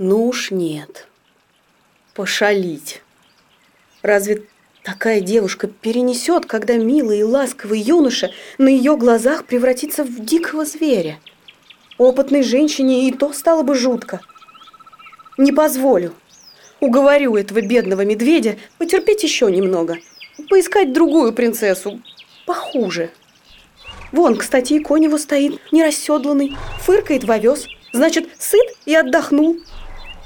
Ну уж нет. Пошалить. Разве такая девушка перенесет, когда милый и ласковый юноша на ее глазах превратится в дикого зверя? Опытной женщине и то стало бы жутко. Не позволю. Уговорю этого бедного медведя потерпеть еще немного. Поискать другую принцессу. Похуже. Вон, кстати, и конь его стоит, нерасседланный. Фыркает в овес. Значит, сыт и отдохнул.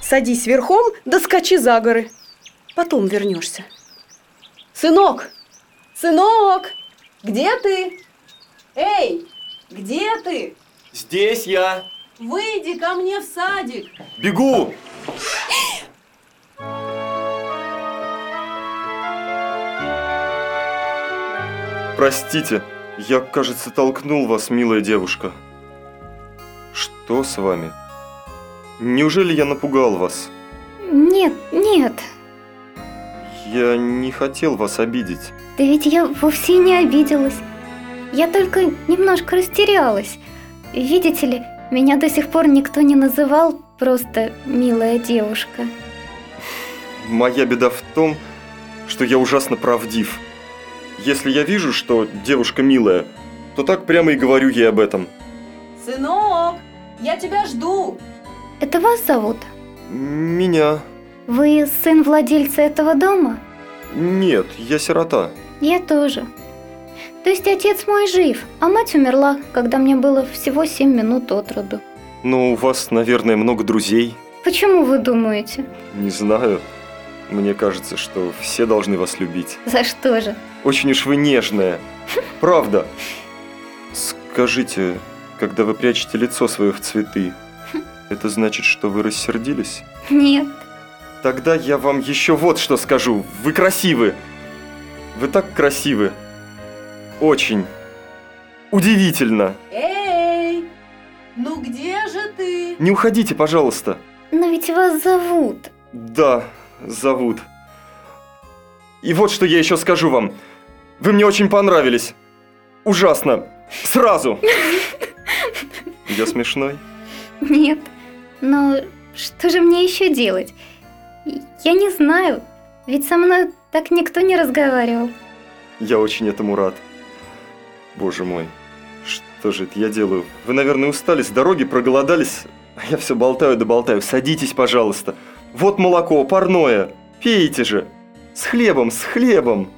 Садись верхом, да скачи за горы. Потом вернешься. Сынок! Сынок! Где ты? Эй, где ты? Здесь я. Выйди ко мне в садик. Бегу! Простите, я, кажется, толкнул вас, милая девушка. Что с вами? Неужели я напугал вас? Нет, нет. Я не хотел вас обидеть. Да ведь я вовсе не обиделась. Я только немножко растерялась. Видите ли, меня до сих пор никто не называл просто «милая девушка». Моя беда в том, что я ужасно правдив. Если я вижу, что девушка милая, то так прямо и говорю ей об этом. Сынок, я тебя жду это вас зовут? Меня. Вы сын владельца этого дома? Нет, я сирота. Я тоже. То есть отец мой жив, а мать умерла, когда мне было всего семь минут от роду. Но у вас, наверное, много друзей. Почему вы думаете? Не знаю. Мне кажется, что все должны вас любить. За что же? Очень уж вы нежная. Правда. Скажите, когда вы прячете лицо свое в цветы, это значит, что вы рассердились? Нет. Тогда я вам еще вот что скажу. Вы красивы. Вы так красивы. Очень. Удивительно. Эй, ну где же ты? Не уходите, пожалуйста. Но ведь вас зовут. Да, зовут. И вот что я еще скажу вам. Вы мне очень понравились. Ужасно. Сразу. Я смешной? Нет. Но что же мне еще делать? Я не знаю, ведь со мной так никто не разговаривал. Я очень этому рад. Боже мой, что же это я делаю? Вы, наверное, устали с дороги, проголодались. А я все болтаю да болтаю. Садитесь, пожалуйста. Вот молоко, парное. Пейте же. С хлебом, с хлебом.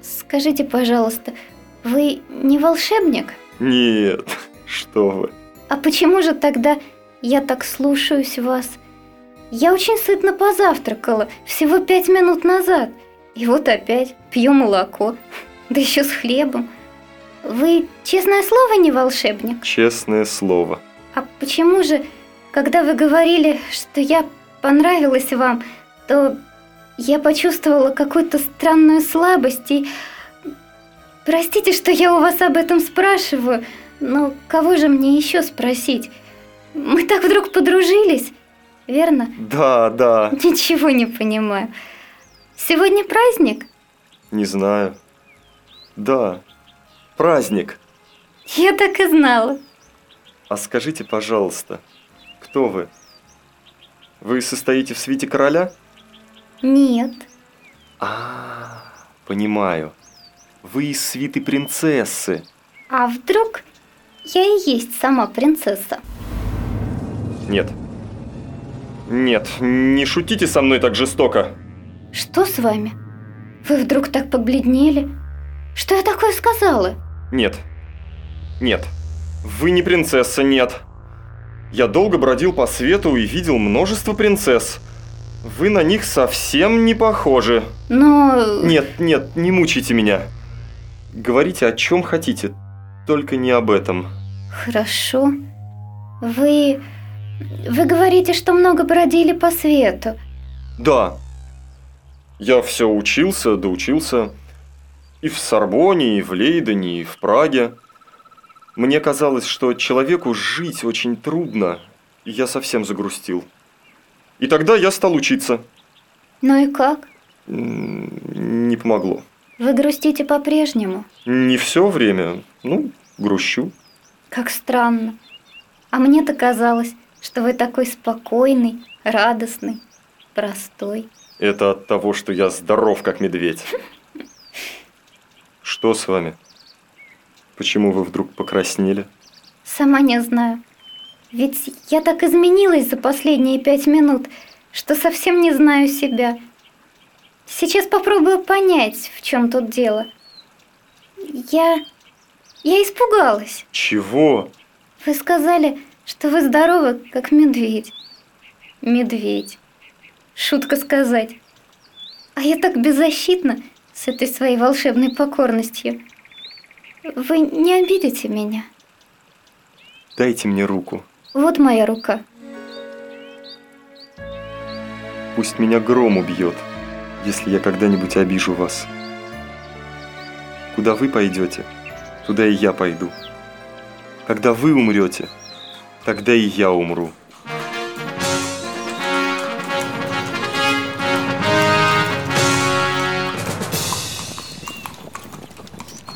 Скажите, пожалуйста, вы не волшебник? Нет, что вы. А почему же тогда я так слушаюсь вас. Я очень сытно позавтракала, всего пять минут назад. И вот опять пью молоко, да еще с хлебом. Вы, честное слово, не волшебник? Честное слово. А почему же, когда вы говорили, что я понравилась вам, то я почувствовала какую-то странную слабость и... Простите, что я у вас об этом спрашиваю, но кого же мне еще спросить? Мы так вдруг подружились, верно? Да, да. Ничего не понимаю. Сегодня праздник? Не знаю. Да, праздник. Я так и знала. А скажите, пожалуйста, кто вы? Вы состоите в свите короля? Нет. А, понимаю. Вы из свиты принцессы. А вдруг я и есть сама принцесса? Нет. Нет, не шутите со мной так жестоко. Что с вами? Вы вдруг так побледнели? Что я такое сказала? Нет. Нет. Вы не принцесса, нет. Я долго бродил по свету и видел множество принцесс. Вы на них совсем не похожи. Но... Нет, нет, не мучайте меня. Говорите о чем хотите, только не об этом. Хорошо. Вы... Вы говорите, что много бродили по свету. Да. Я все учился, доучился. И в Сорбоне, и в Лейдене, и в Праге. Мне казалось, что человеку жить очень трудно, и я совсем загрустил. И тогда я стал учиться. Ну и как? Не помогло. Вы грустите по-прежнему? Не все время. Ну, грущу. Как странно. А мне-то казалось, что вы такой спокойный, радостный, простой. Это от того, что я здоров, как медведь. Что с вами? Почему вы вдруг покраснели? Сама не знаю. Ведь я так изменилась за последние пять минут, что совсем не знаю себя. Сейчас попробую понять, в чем тут дело. Я... я испугалась. Чего? Вы сказали, что вы здоровы, как медведь. Медведь. Шутка сказать. А я так беззащитна с этой своей волшебной покорностью. Вы не обидите меня? Дайте мне руку. Вот моя рука. Пусть меня гром убьет, если я когда-нибудь обижу вас. Куда вы пойдете, туда и я пойду. Когда вы умрете, тогда и я умру.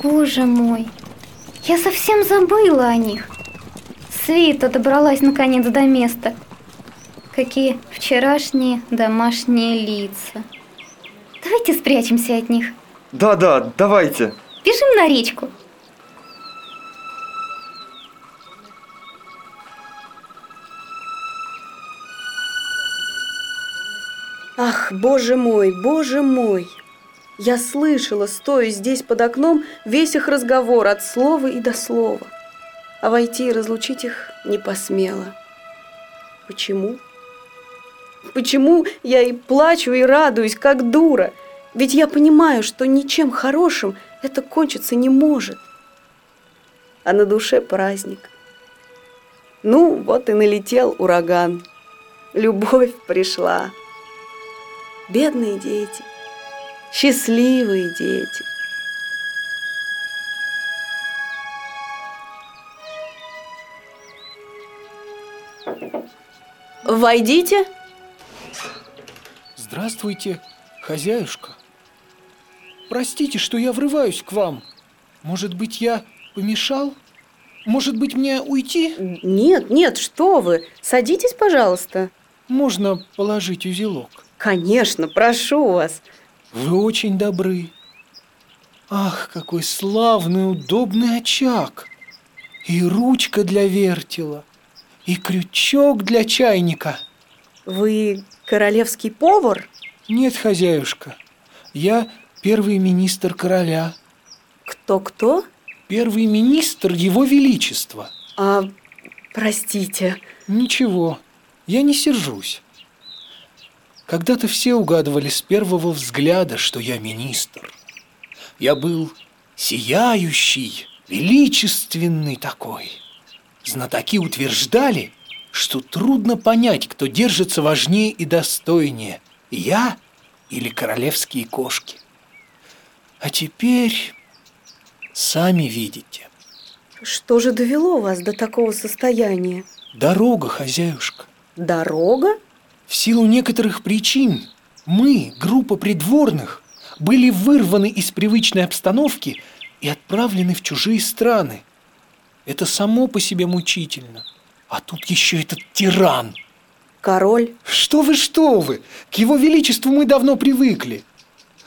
Боже мой, я совсем забыла о них. Свита добралась наконец до места. Какие вчерашние домашние лица. Давайте спрячемся от них. Да-да, давайте. Бежим на речку. Ах, боже мой, боже мой! Я слышала, стоя здесь под окном, весь их разговор от слова и до слова. А войти и разлучить их не посмела. Почему? Почему я и плачу, и радуюсь, как дура? Ведь я понимаю, что ничем хорошим это кончиться не может. А на душе праздник. Ну, вот и налетел ураган. Любовь пришла бедные дети, счастливые дети. Войдите. Здравствуйте, хозяюшка. Простите, что я врываюсь к вам. Может быть, я помешал? Может быть, мне уйти? Нет, нет, что вы. Садитесь, пожалуйста. Можно положить узелок? Конечно, прошу вас. Вы очень добры. Ах, какой славный, удобный очаг! И ручка для вертела, и крючок для чайника. Вы королевский повар? Нет, хозяюшка. Я первый министр короля. Кто-кто? Первый министр его величества. А, простите. Ничего, я не сержусь. Когда-то все угадывали с первого взгляда, что я министр. Я был сияющий, величественный такой. Знатоки утверждали, что трудно понять, кто держится важнее и достойнее, я или королевские кошки. А теперь сами видите. Что же довело вас до такого состояния? Дорога, хозяюшка. Дорога? В силу некоторых причин мы, группа придворных, были вырваны из привычной обстановки и отправлены в чужие страны. Это само по себе мучительно. А тут еще этот тиран. Король? Что вы, что вы! К его величеству мы давно привыкли.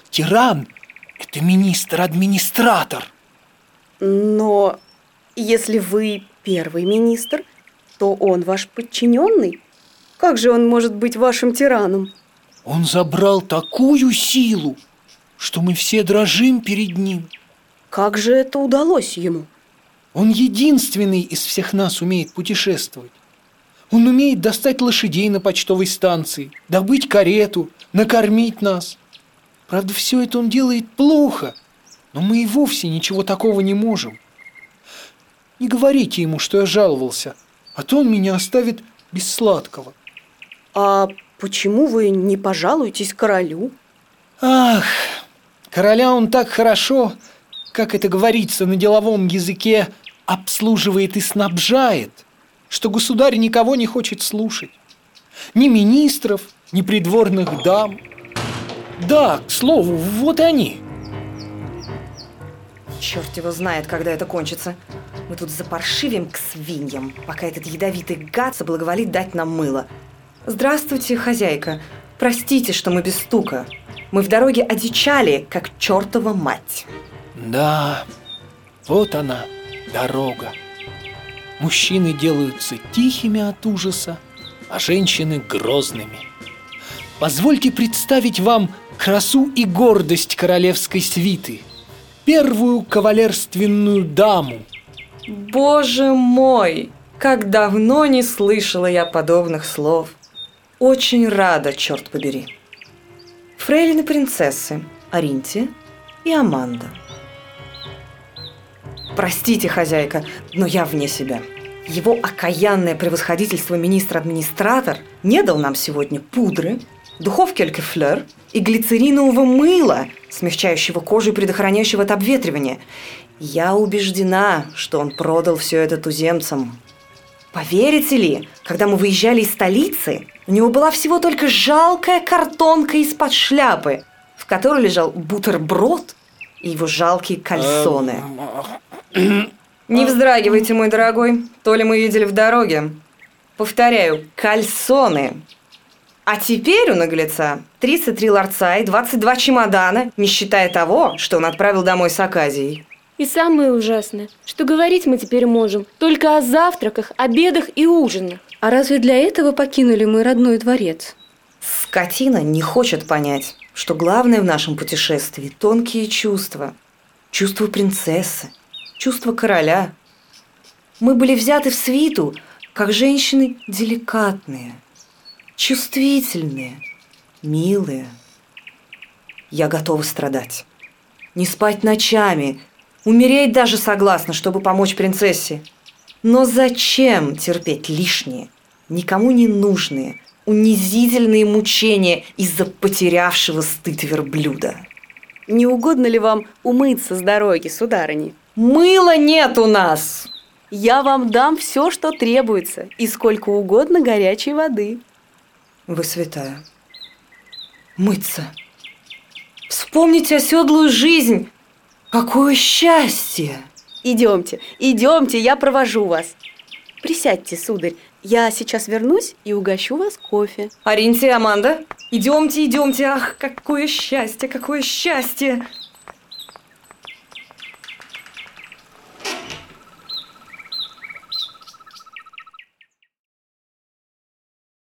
Тиран – это министр-администратор. Но если вы первый министр, то он ваш подчиненный. Как же он может быть вашим тираном? Он забрал такую силу, что мы все дрожим перед ним. Как же это удалось ему? Он единственный из всех нас умеет путешествовать. Он умеет достать лошадей на почтовой станции, добыть карету, накормить нас. Правда, все это он делает плохо, но мы и вовсе ничего такого не можем. Не говорите ему, что я жаловался, а то он меня оставит без сладкого. А почему вы не пожалуетесь королю? Ах, короля он так хорошо, как это говорится на деловом языке, обслуживает и снабжает, что государь никого не хочет слушать. Ни министров, ни придворных дам. Да, к слову, вот и они. Черт его знает, когда это кончится. Мы тут запаршивим к свиньям, пока этот ядовитый гад соблаговолит дать нам мыло – «Здравствуйте, хозяйка. Простите, что мы без стука. Мы в дороге одичали, как чертова мать». «Да, вот она, дорога. Мужчины делаются тихими от ужаса, а женщины грозными. Позвольте представить вам красу и гордость королевской свиты, первую кавалерственную даму. Боже мой, как давно не слышала я подобных слов очень рада, черт побери. Фрейлины принцессы Аринти и Аманда. Простите, хозяйка, но я вне себя. Его окаянное превосходительство министр-администратор не дал нам сегодня пудры, духовки алькефлер и глицеринового мыла, смягчающего кожу и предохраняющего от обветривания. Я убеждена, что он продал все это туземцам. Поверите ли, когда мы выезжали из столицы, у него была всего только жалкая картонка из-под шляпы, в которой лежал бутерброд и его жалкие кальсоны. Эм, не вздрагивайте, мой дорогой, то ли мы видели в дороге. Повторяю, кальсоны. А теперь у наглеца 33 ларца и 22 чемодана, не считая того, что он отправил домой с Аказией. И самое ужасное, что говорить мы теперь можем только о завтраках, обедах и ужинах. А разве для этого покинули мы родной дворец? Скотина не хочет понять, что главное в нашем путешествии – тонкие чувства. Чувство принцессы, чувство короля. Мы были взяты в свиту, как женщины деликатные, чувствительные, милые. Я готова страдать. Не спать ночами, Умереть даже согласна, чтобы помочь принцессе. Но зачем терпеть лишние, никому не нужные, унизительные мучения из-за потерявшего стыд верблюда? Не угодно ли вам умыться с дороги, сударыни? Мыла нет у нас! Я вам дам все, что требуется, и сколько угодно горячей воды. Вы святая. Мыться. Вспомните оседлую жизнь, Какое счастье! Идемте, идемте, я провожу вас. Присядьте, сударь, я сейчас вернусь и угощу вас кофе. Аринтия, Аманда, идемте, идемте, ах, какое счастье, какое счастье!